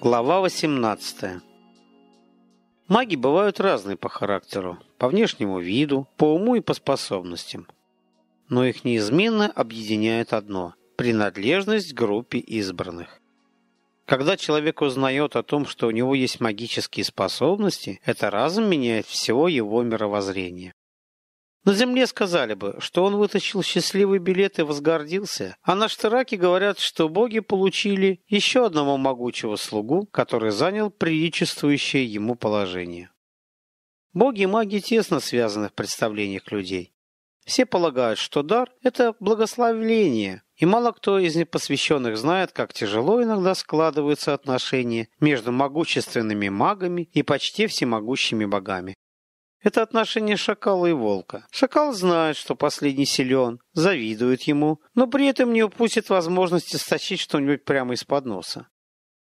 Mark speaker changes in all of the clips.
Speaker 1: Глава 18 Маги бывают разные по характеру, по внешнему виду, по уму и по способностям. Но их неизменно объединяет одно – принадлежность к группе избранных. Когда человек узнает о том, что у него есть магические способности, это разом меняет всего его мировоззрение. На земле сказали бы, что он вытащил счастливый билет и возгордился, а на Штыраке говорят, что боги получили еще одного могучего слугу, который занял приличествующее ему положение. Боги и маги тесно связаны в представлениях людей. Все полагают, что дар – это благословление, и мало кто из непосвященных знает, как тяжело иногда складываются отношения между могущественными магами и почти всемогущими богами. Это отношение шакала и волка. Шакал знает, что последний силен, завидует ему, но при этом не упустит возможности стащить что-нибудь прямо из-под носа.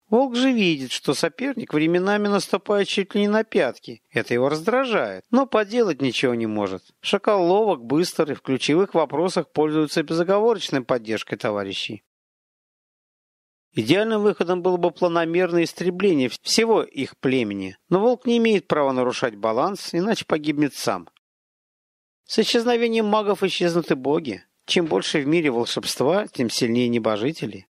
Speaker 1: Волк же видит, что соперник временами наступает чуть ли не на пятки. Это его раздражает, но поделать ничего не может. Шакал ловок, быстр и в ключевых вопросах пользуется безоговорочной поддержкой товарищей. Идеальным выходом было бы планомерное истребление всего их племени, но волк не имеет права нарушать баланс, иначе погибнет сам. С исчезновением магов исчезнут и боги. Чем больше в мире волшебства, тем сильнее небожители.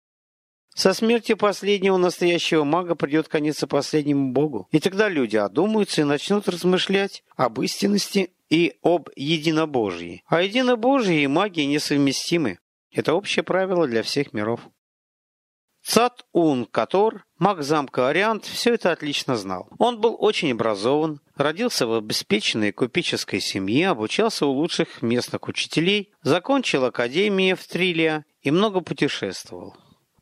Speaker 1: Со смертью последнего настоящего мага придет конец и последнему богу, и тогда люди одумаются и начнут размышлять об истинности и об единобожии. А единобожие и магия несовместимы. Это общее правило для всех миров. Цат Ун Катор, маг замка Ориант, все это отлично знал. Он был очень образован, родился в обеспеченной купеческой семье, обучался у лучших местных учителей, закончил академию в Трилия и много путешествовал.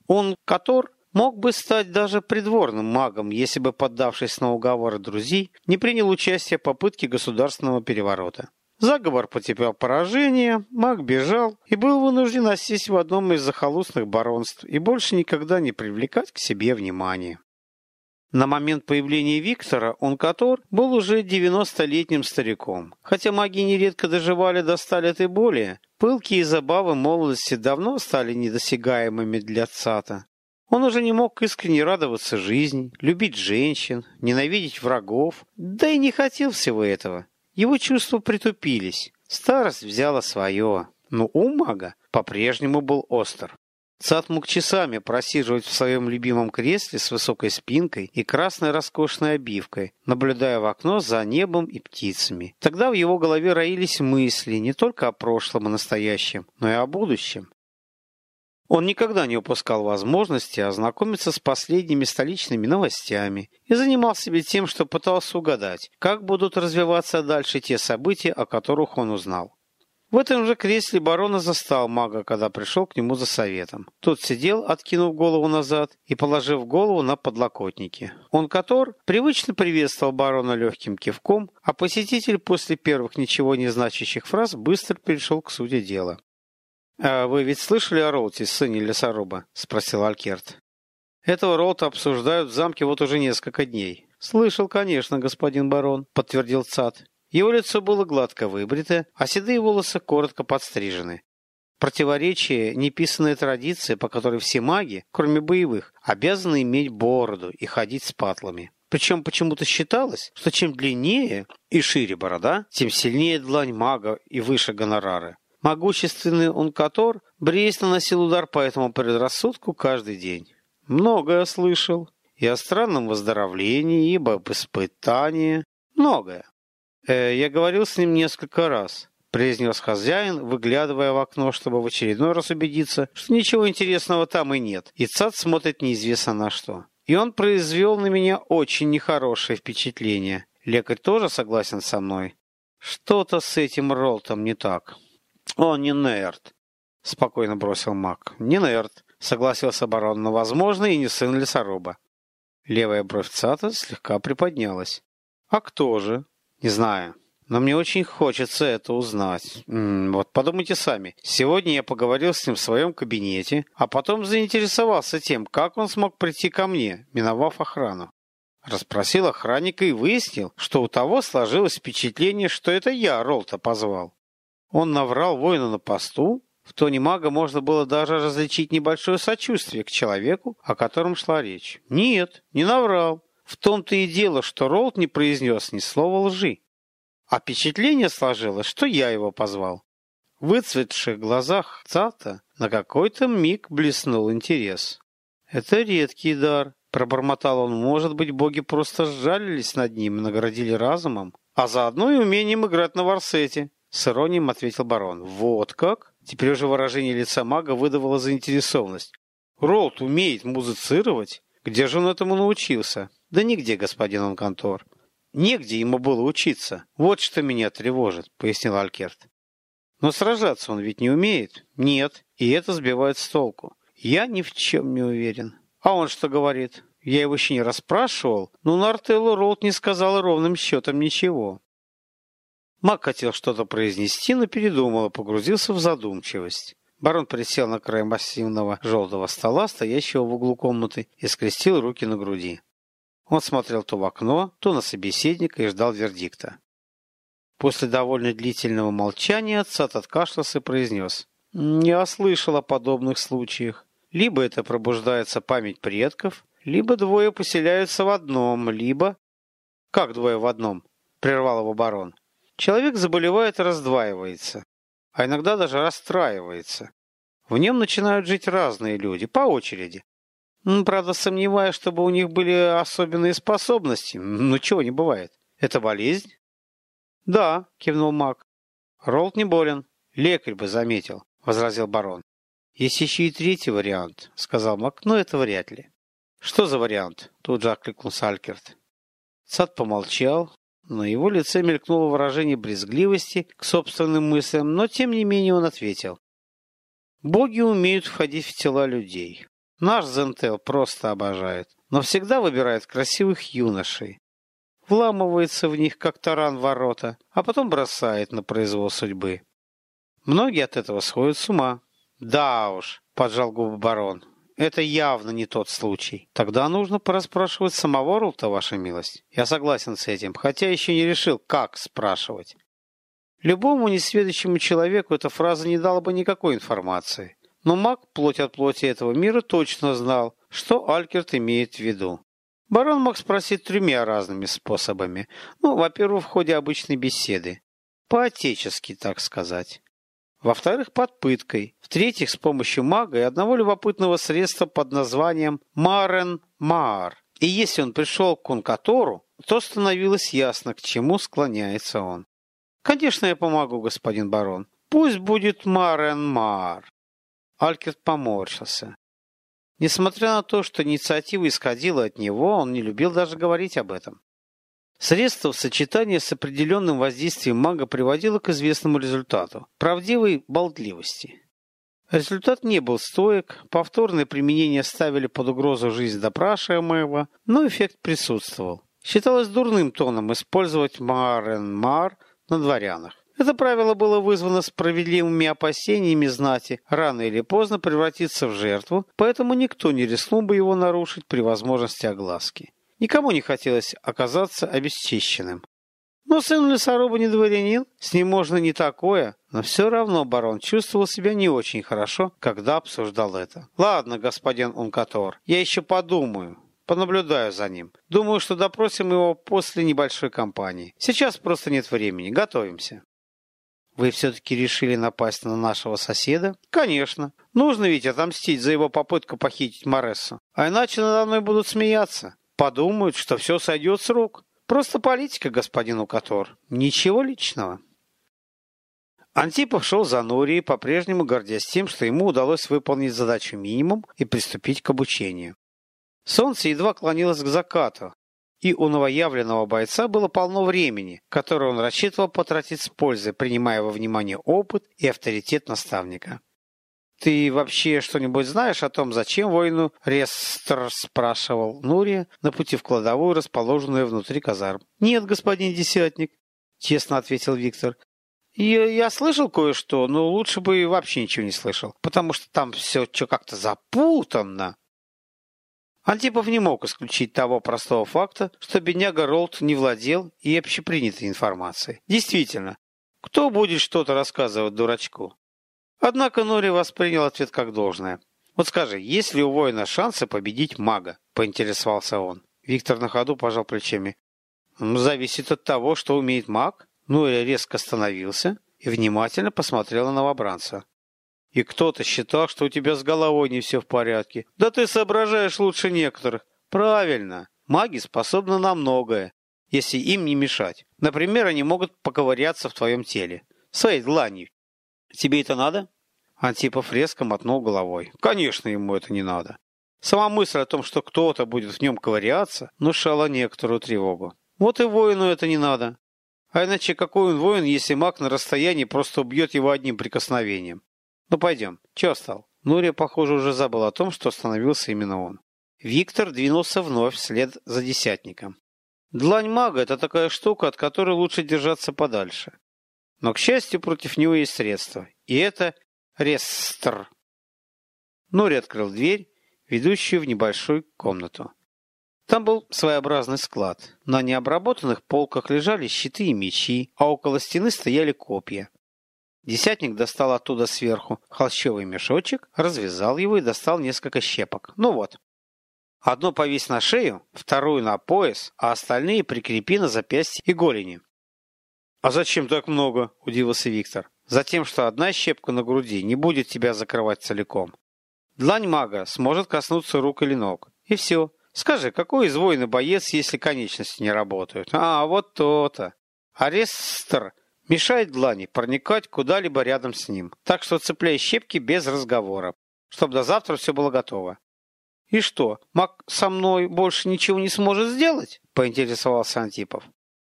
Speaker 1: Он Катор мог бы стать даже придворным магом, если бы, поддавшись на уговоры друзей, не принял участие в попытке государственного переворота. Заговор потерпел поражение, маг бежал и был вынужден осесть в одном из захолустных баронств и больше никогда не привлекать к себе внимания. На момент появления Виктора он Онкатор был уже 90-летним стариком. Хотя маги нередко доживали до ста лет и более, пылкие забавы молодости давно стали недосягаемыми для Цата. Он уже не мог искренне радоваться жизни, любить женщин, ненавидеть врагов, да и не хотел всего этого. Его чувства притупились. Старость взяла свое. Но ум мага по-прежнему был остр. Цат мог часами просиживать в своем любимом кресле с высокой спинкой и красной роскошной обивкой, наблюдая в окно за небом и птицами. Тогда в его голове роились мысли не только о прошлом и настоящем, но и о будущем. Он никогда не упускал возможности ознакомиться с последними столичными новостями и занимал себя тем, что пытался угадать, как будут развиваться дальше те события, о которых он узнал. В этом же кресле барона застал мага, когда пришел к нему за советом. Тот сидел, откинув голову назад и положив голову на подлокотники. Он, котор, привычно приветствовал барона легким кивком, а посетитель после первых ничего не значащих фраз быстро перешел к сути дела. «А вы ведь слышали о Роуте, сыне лесоруба?» – спросил Алькерт. «Этого Роута обсуждают в замке вот уже несколько дней». «Слышал, конечно, господин барон», – подтвердил Цад. Его лицо было гладко выбрито, а седые волосы коротко подстрижены. Противоречие – неписанная традиция, по которой все маги, кроме боевых, обязаны иметь бороду и ходить с патлами. Причем почему-то считалось, что чем длиннее и шире борода, тем сильнее длань мага и выше гонорары. Могущественный Ункатор Брест наносил удар по этому предрассудку каждый день. Многое слышал. И о странном выздоровлении, и об испытании. Многое. Э, я говорил с ним несколько раз, произнес хозяин, выглядывая в окно, чтобы в очередной раз убедиться, что ничего интересного там и нет, и цад смотрит неизвестно на что. И он произвел на меня очень нехорошее впечатление. Лекарь тоже согласен со мной. Что-то с этим Ролтом не так. «Он не нерд», — спокойно бросил маг. «Не нерд», — согласился барон, но, возможно, и не сын лесоруба. Левая бровь Цата слегка приподнялась. «А кто же?» «Не знаю. Но мне очень хочется это узнать. М -м, вот подумайте сами. Сегодня я поговорил с ним в своем кабинете, а потом заинтересовался тем, как он смог прийти ко мне, миновав охрану. Расспросил охранника и выяснил, что у того сложилось впечатление, что это я Ролта позвал. Он наврал воину на посту? В тоне мага можно было даже различить небольшое сочувствие к человеку, о котором шла речь. Нет, не наврал. В том-то и дело, что Ролд не произнес ни слова лжи. А впечатление сложилось, что я его позвал. В выцветших глазах Цата на какой-то миг блеснул интерес. «Это редкий дар», — пробормотал он. «Может быть, боги просто сжалились над ним и наградили разумом, а заодно и умением играть на варсете», — с иронией ответил барон. «Вот как?» Теперь уже выражение лица мага выдавало заинтересованность. «Ролд умеет музицировать? Где же он этому научился?» «Да нигде, господин Анкантор. Негде ему было учиться. Вот что меня тревожит», — пояснил Алькерт. Но сражаться он ведь не умеет. Нет, и это сбивает с толку. Я ни в чем не уверен. А он что говорит? Я его еще не расспрашивал, но Нартеллу Ролд не сказал ровным счетом ничего. Мак хотел что-то произнести, но передумал и погрузился в задумчивость. Барон присел на край массивного желтого стола, стоящего в углу комнаты, и скрестил руки на груди. Он смотрел то в окно, то на собеседника и ждал вердикта. После довольно длительного молчания Цат откашлялся и произнес. «Я слышал о подобных случаях. Либо это пробуждается память предков, либо двое поселяются в одном, либо...» «Как двое в одном?» — прервал его барон. «Человек заболевает и раздваивается, а иногда даже расстраивается. В нем начинают жить разные люди, по очереди. Правда, сомневаюсь, чтобы у них были особенные способности. Ну, чего не бывает. Это болезнь, «Да», — кивнул маг. «Ролд не болен. Лекарь бы заметил», — возразил барон. «Есть еще и третий вариант», — сказал маг, — «но это вряд ли». «Что за вариант?» — тут же откликнулся Алькерт. Сад помолчал, на его лице мелькнуло выражение брезгливости к собственным мыслям, но тем не менее он ответил. «Боги умеют входить в тела людей. Наш Зентел просто обожает, но всегда выбирает красивых юношей вламывается в них, как таран ворота, а потом бросает на произвол судьбы. Многие от этого сходят с ума. Да уж, поджал губы барон, это явно не тот случай. Тогда нужно порасспрашивать самого Рулта, ваша милость. Я согласен с этим, хотя еще не решил, как спрашивать. Любому несведущему человеку эта фраза не дала бы никакой информации. Но маг, плоть от плоти этого мира, точно знал, что Алькерт имеет в виду. Барон мог спросить тремя разными способами. Ну, во-первых, в ходе обычной беседы. По-отечески, так сказать. Во-вторых, под пыткой. В-третьих, с помощью мага и одного любопытного средства под названием Марен Маар. И если он пришел к Кункатору, то становилось ясно, к чему склоняется он. «Конечно, я помогу, господин барон. Пусть будет Марен Маар». Алькерт поморщился. Несмотря на то, что инициатива исходила от него, он не любил даже говорить об этом. Средство в сочетании с определенным воздействием мага приводило к известному результату – правдивой болтливости. Результат не был стоек, повторное применение ставили под угрозу жизнь допрашиваемого, но эффект присутствовал. Считалось дурным тоном использовать мар-эн-мар на дворянах. Это правило было вызвано справедливыми опасениями знати рано или поздно превратиться в жертву, поэтому никто не рискнул бы его нарушить при возможности огласки. Никому не хотелось оказаться обесчищенным. Но сын лесоруба не дворянин, с ним можно не такое, но все равно барон чувствовал себя не очень хорошо, когда обсуждал это. «Ладно, господин Ункатор, я еще подумаю, понаблюдаю за ним. Думаю, что допросим его после небольшой кампании. Сейчас просто нет времени, готовимся». Вы все-таки решили напасть на нашего соседа? Конечно. Нужно ведь отомстить за его попытку похитить Морессу. А иначе надо мной будут смеяться. Подумают, что все сойдет с рук. Просто политика, господин Укатор. Ничего личного. Антипов шел за Норией, по-прежнему гордясь тем, что ему удалось выполнить задачу минимум и приступить к обучению. Солнце едва клонилось к закату, и у новоявленного бойца было полно времени, которое он рассчитывал потратить с пользой, принимая во внимание опыт и авторитет наставника. «Ты вообще что-нибудь знаешь о том, зачем воину Рестр?» – спрашивал Нурия на пути в кладовую, расположенную внутри казарм. «Нет, господин десятник», – честно ответил Виктор. Я, я слышал кое-что, но лучше бы вообще ничего не слышал, потому что там все что как-то запутанно. Антипов не мог исключить того простого факта, что бедняга Ролд не владел и общепринятой информацией. Действительно, кто будет что-то рассказывать дурачку? Однако Нори воспринял ответ как должное. «Вот скажи, есть ли у воина шансы победить мага?» – поинтересовался он. Виктор на ходу пожал плечами. «Зависит от того, что умеет маг». Нори резко остановился и внимательно посмотрел на новобранца. «И кто-то считал, что у тебя с головой не все в порядке. Да ты соображаешь лучше некоторых. Правильно. Маги способны на многое, если им не мешать. Например, они могут поковыряться в твоем теле. Своей дланью. Тебе это надо?» Антипов резко мотнул головой. Конечно, ему это не надо. Сама мысль о том, что кто-то будет в нем ковыряться, внушала некоторую тревогу. Вот и воину это не надо. А иначе какой он воин, если маг на расстоянии просто убьет его одним прикосновением? Ну пойдем. Че стал? Нурия, похоже, уже забыл о том, что остановился именно он. Виктор двинулся вновь вслед за десятником. Длань мага – это такая штука, от которой лучше держаться подальше. Но, к счастью, против него есть средства. И это Рестр. Нори открыл дверь, ведущую в небольшую комнату. Там был своеобразный склад. На необработанных полках лежали щиты и мечи, а около стены стояли копья. Десятник достал оттуда сверху холщовый мешочек, развязал его и достал несколько щепок. Ну вот. Одно повесь на шею, вторую на пояс, а остальные прикрепи на запястье и голени. «А зачем так много?» – удивился Виктор. Затем, что одна щепка на груди не будет тебя закрывать целиком. Длань мага сможет коснуться рук или ног. И все. Скажи, какой из воина боец, если конечности не работают? А, вот то-то. Арестер мешает длани проникать куда-либо рядом с ним. Так что цепляй щепки без разговора, чтобы до завтра все было готово. «И что, маг со мной больше ничего не сможет сделать?» – поинтересовался Антипов.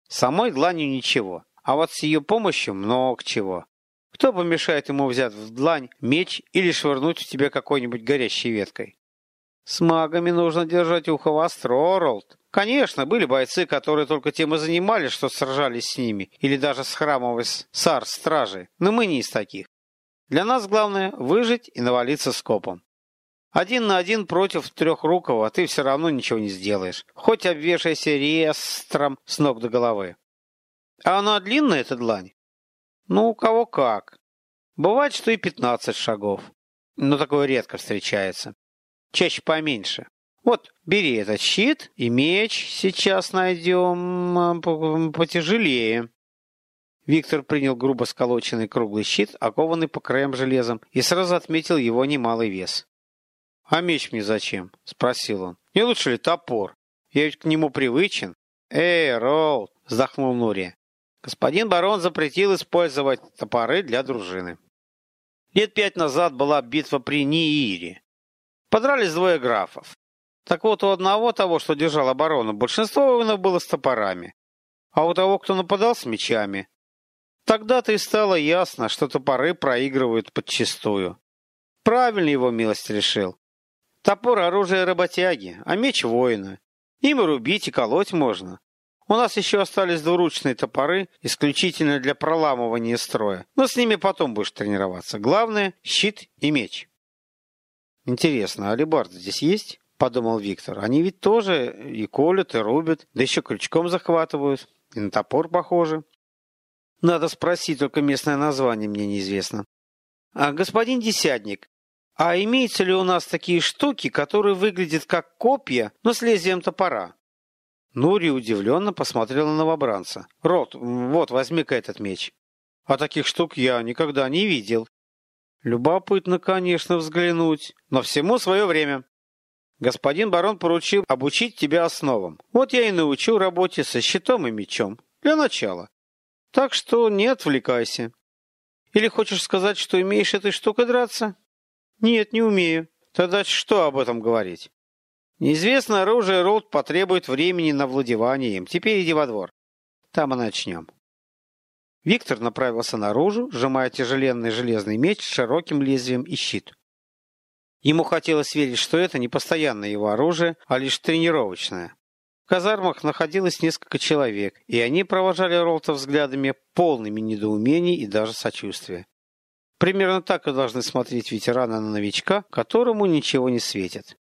Speaker 1: «Самой дланью ничего, а вот с ее помощью много чего. Кто помешает ему взять в длань меч или швырнуть в тебя какой-нибудь горящей веткой? С магами нужно держать ухо востро, Ролд. Конечно, были бойцы, которые только тем и занимались, что сражались с ними, или даже с храмовой сар-стражей, но мы не из таких. Для нас главное выжить и навалиться скопом. Один на один против трехрукого, а ты все равно ничего не сделаешь. Хоть обвешайся реестром с ног до головы. А она длинная, эта длань? Ну, у кого как. Бывает, что и 15 шагов. Но такое редко встречается. Чаще поменьше. Вот, бери этот щит и меч сейчас найдем потяжелее. Виктор принял грубо сколоченный круглый щит, окованный по краям железом, и сразу отметил его немалый вес. «А меч мне зачем?» — спросил он. «Не лучше ли топор? Я ведь к нему привычен». «Эй, Ролл!» — вздохнул Нурия. Господин барон запретил использовать топоры для дружины. Лет пять назад была битва при Ниире. Подрались двое графов. Так вот, у одного того, что держал оборону, большинство воинов было с топорами, а у того, кто нападал, с мечами. Тогда-то и стало ясно, что топоры проигрывают подчистую. Правильно его милость решил. Топор – оружие работяги, а меч – воина. Им рубить, и колоть можно. У нас еще остались двуручные топоры, исключительно для проламывания строя. Но с ними потом будешь тренироваться. Главное – щит и меч. Интересно, а алибард здесь есть? Подумал Виктор. Они ведь тоже и колют, и рубят, да еще крючком захватывают. И на топор похоже. Надо спросить, только местное название мне неизвестно. А, господин Десятник, а имеются ли у нас такие штуки, которые выглядят как копья, но с лезвием топора? Нури удивленно посмотрела на новобранца. «Рот, вот, возьми-ка этот меч». «А таких штук я никогда не видел». «Любопытно, конечно, взглянуть, но всему свое время». «Господин барон поручил обучить тебя основам. Вот я и научу работе со щитом и мечом. Для начала. Так что не отвлекайся. Или хочешь сказать, что умеешь этой штукой драться?» «Нет, не умею. Тогда что об этом говорить?» Неизвестное оружие Роуд потребует времени на владевание им. Теперь иди во двор. Там и начнем. Виктор направился наружу, сжимая тяжеленный железный меч с широким лезвием и щит. Ему хотелось верить, что это не постоянное его оружие, а лишь тренировочное. В казармах находилось несколько человек, и они провожали Ролта взглядами, полными недоумений и даже сочувствия. Примерно так и должны смотреть ветераны на новичка, которому ничего не светит.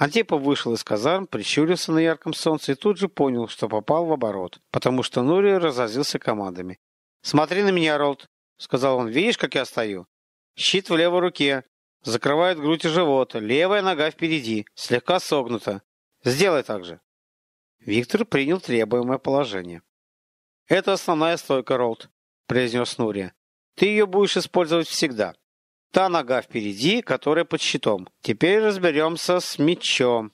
Speaker 1: Антипов вышел из казарм, прищурился на ярком солнце и тут же понял, что попал в оборот, потому что Нури разозлился командами. «Смотри на меня, Ролд!» — сказал он. «Видишь, как я стою? Щит в левой руке. Закрывает грудь и живот. Левая нога впереди. Слегка согнута. Сделай так же. Виктор принял требуемое положение. «Это основная стойка, Ролд», — произнес Нурия. «Ты ее будешь использовать всегда. Та нога впереди, которая под щитом. Теперь разберемся с мечом.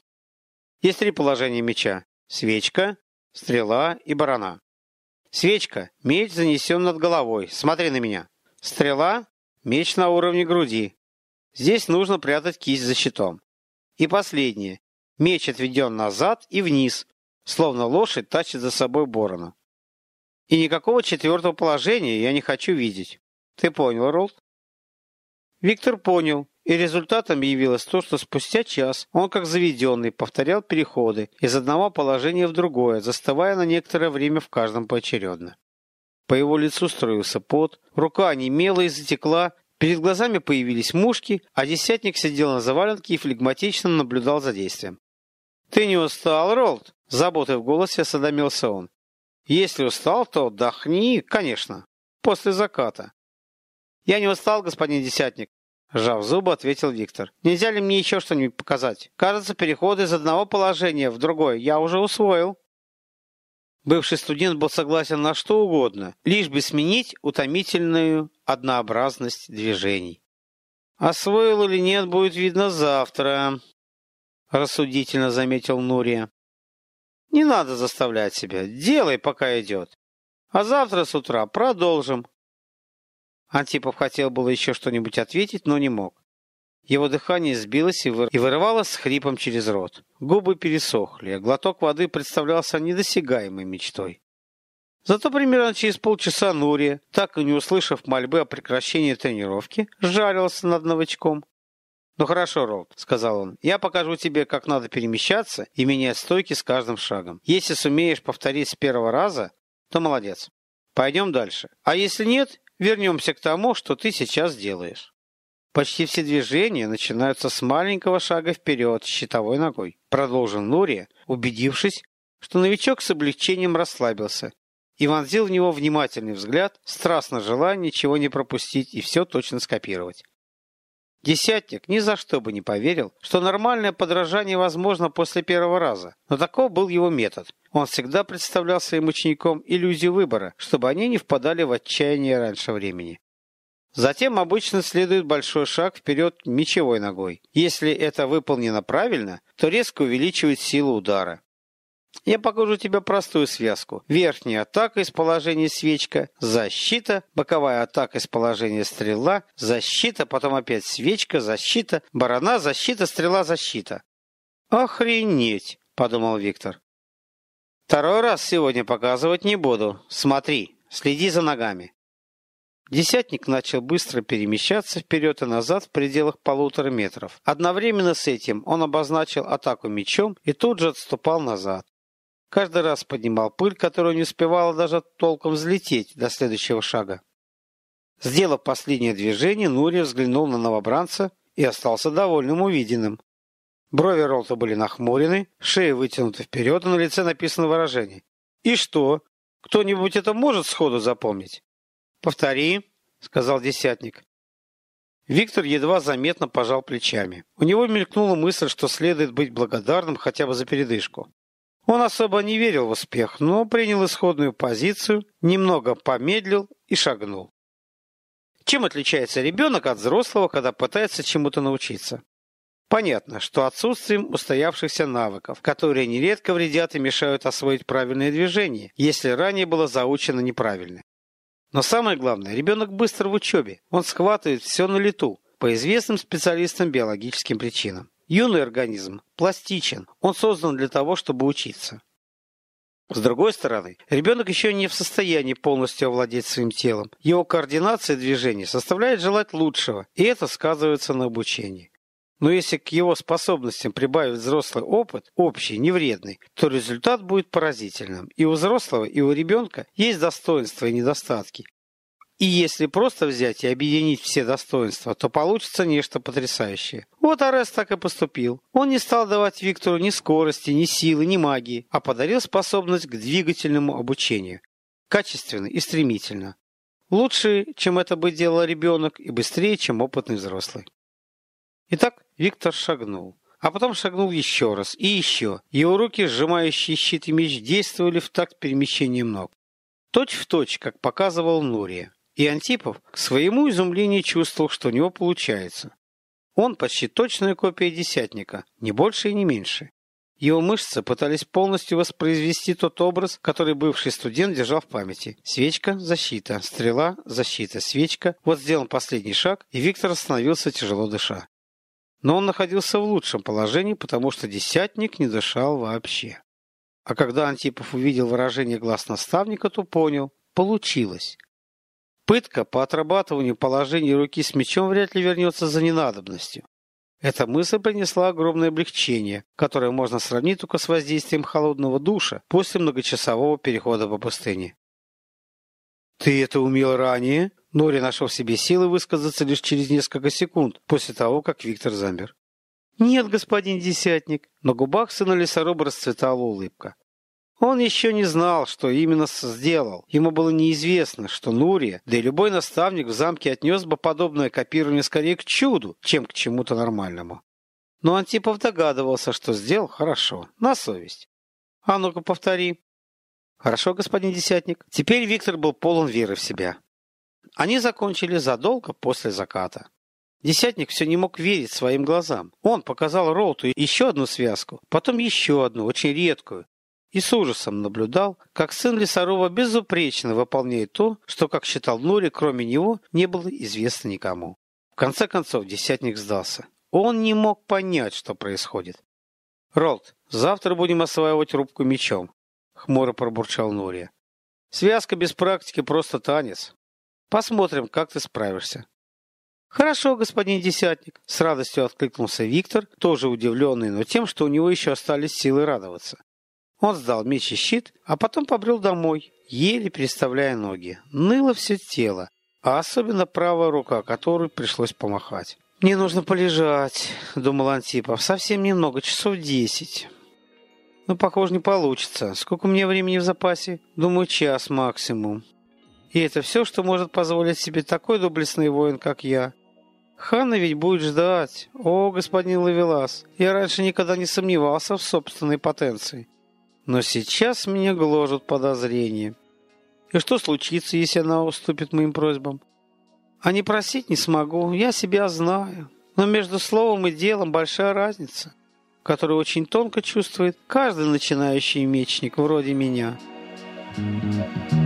Speaker 1: Есть три положения меча. Свечка, стрела и барана. Свечка. Меч занесен над головой. Смотри на меня. Стрела. Меч на уровне груди. Здесь нужно прятать кисть за щитом. И последнее. Меч отведен назад и вниз, словно лошадь тащит за собой борона. И никакого четвертого положения я не хочу видеть. Ты понял, Ролд? Виктор понял, и результатом явилось то, что спустя час он, как заведенный, повторял переходы из одного положения в другое, застывая на некоторое время в каждом поочередно. По его лицу строился пот, рука немела и затекла, перед глазами появились мушки, а десятник сидел на заваленке и флегматично наблюдал за действием. «Ты не устал, Ролд?» — заботой в голосе осведомился он. «Если устал, то отдохни, конечно, после заката. «Я не устал, господин Десятник», — сжав зубы, ответил Виктор. «Нельзя ли мне еще что-нибудь показать? Кажется, переход из одного положения в другое я уже усвоил». Бывший студент был согласен на что угодно, лишь бы сменить утомительную однообразность движений. «Освоил или нет, будет видно завтра», — рассудительно заметил Нурия. «Не надо заставлять себя. Делай, пока идет. А завтра с утра продолжим. Антипов хотел было еще что-нибудь ответить, но не мог. Его дыхание сбилось и, вы... и вырывалось с хрипом через рот. Губы пересохли, а глоток воды представлялся недосягаемой мечтой. Зато примерно через полчаса Нурия, так и не услышав мольбы о прекращении тренировки, жарился над новичком. «Ну хорошо, Ролд», — сказал он, — «я покажу тебе, как надо перемещаться и менять стойки с каждым шагом. Если сумеешь повторить с первого раза, то молодец. Пойдем дальше. А если нет, Вернемся к тому, что ты сейчас делаешь. Почти все движения начинаются с маленького шага вперед щитовой ногой. Продолжил Нурия, убедившись, что новичок с облегчением расслабился и вонзил в него внимательный взгляд, страстно желая ничего не пропустить и все точно скопировать. Десятник ни за что бы не поверил, что нормальное подражание возможно после первого раза, но таков был его метод. Он всегда представлял своим ученикам иллюзию выбора, чтобы они не впадали в отчаяние раньше времени. Затем обычно следует большой шаг вперед мечевой ногой. Если это выполнено правильно, то резко увеличивает силу удара. Я покажу тебе простую связку. Верхняя атака из положения свечка, защита, боковая атака из положения стрела, защита, потом опять свечка, защита, барана, защита, стрела, защита. Охренеть, подумал Виктор. Второй раз сегодня показывать не буду. Смотри, следи за ногами. Десятник начал быстро перемещаться вперед и назад в пределах полутора метров. Одновременно с этим он обозначил атаку мечом и тут же отступал назад. Каждый раз поднимал пыль, которую не успевала даже толком взлететь до следующего шага. Сделав последнее движение, Нурия взглянул на новобранца и остался довольным увиденным. Брови Ролта были нахмурены, шея вытянута вперед, и на лице написано выражение. «И что? Кто-нибудь это может сходу запомнить?» «Повтори», — сказал десятник. Виктор едва заметно пожал плечами. У него мелькнула мысль, что следует быть благодарным хотя бы за передышку. Он особо не верил в успех, но принял исходную позицию, немного помедлил и шагнул. Чем отличается ребенок от взрослого, когда пытается чему-то научиться? Понятно, что отсутствием устоявшихся навыков, которые нередко вредят и мешают освоить правильное движение, если ранее было заучено неправильно. Но самое главное, ребенок быстро в учебе, он схватывает все на лету, по известным специалистам биологическим причинам. Юный организм пластичен, он создан для того, чтобы учиться. С другой стороны, ребенок еще не в состоянии полностью овладеть своим телом. Его координация движений составляет желать лучшего, и это сказывается на обучении. Но если к его способностям прибавить взрослый опыт, общий, невредный, то результат будет поразительным. И у взрослого, и у ребенка есть достоинства и недостатки, и если просто взять и объединить все достоинства, то получится нечто потрясающее. Вот Арес так и поступил. Он не стал давать Виктору ни скорости, ни силы, ни магии, а подарил способность к двигательному обучению. Качественно и стремительно. Лучше, чем это бы делал ребенок, и быстрее, чем опытный взрослый. Итак, Виктор шагнул. А потом шагнул еще раз и еще. Его руки, сжимающие щит и меч, действовали в такт перемещением ног. Точь в точь, как показывал Нурия. И Антипов к своему изумлению чувствовал, что у него получается. Он почти точная копия десятника, не больше и не меньше. Его мышцы пытались полностью воспроизвести тот образ, который бывший студент держал в памяти. Свечка, защита, стрела, защита, свечка. Вот сделан последний шаг, и Виктор остановился, тяжело дыша. Но он находился в лучшем положении, потому что десятник не дышал вообще. А когда Антипов увидел выражение глаз наставника, то понял – получилось. Пытка по отрабатыванию положения руки с мечом вряд ли вернется за ненадобностью. Эта мысль принесла огромное облегчение, которое можно сравнить только с воздействием холодного душа после многочасового перехода по пустыне. «Ты это умел ранее?» Нори нашел в себе силы высказаться лишь через несколько секунд после того, как Виктор замер. «Нет, господин Десятник!» На губах сына лесоруба расцветала улыбка. Он еще не знал, что именно сделал. Ему было неизвестно, что Нурия, да и любой наставник в замке отнес бы подобное копирование скорее к чуду, чем к чему-то нормальному. Но Антипов догадывался, что сделал хорошо, на совесть. А ну-ка повтори. Хорошо, господин Десятник. Теперь Виктор был полон веры в себя. Они закончили задолго после заката. Десятник все не мог верить своим глазам. Он показал Роуту еще одну связку, потом еще одну, очень редкую, и с ужасом наблюдал, как сын Лесарова безупречно выполняет то, что, как считал Нури, кроме него не было известно никому. В конце концов, десятник сдался. Он не мог понять, что происходит. «Ролд, завтра будем осваивать рубку мечом», — хмуро пробурчал Нурия. «Связка без практики просто танец. Посмотрим, как ты справишься». «Хорошо, господин Десятник», — с радостью откликнулся Виктор, тоже удивленный, но тем, что у него еще остались силы радоваться. Он сдал меч и щит, а потом побрел домой, еле переставляя ноги. Ныло все тело, а особенно правая рука, которой пришлось помахать. «Мне нужно полежать», — думал Антипов. «Совсем немного, часов десять». «Ну, похоже, не получится. Сколько мне времени в запасе? Думаю, час максимум. И это все, что может позволить себе такой доблестный воин, как я. Ханна ведь будет ждать. О, господин Лавелас, я раньше никогда не сомневался в собственной потенции. Но сейчас меня гложут подозрения. И что случится, если она уступит моим просьбам? А не просить не смогу, я себя знаю. Но между словом и делом большая разница, которую очень тонко чувствует каждый начинающий мечник вроде меня. Thank you.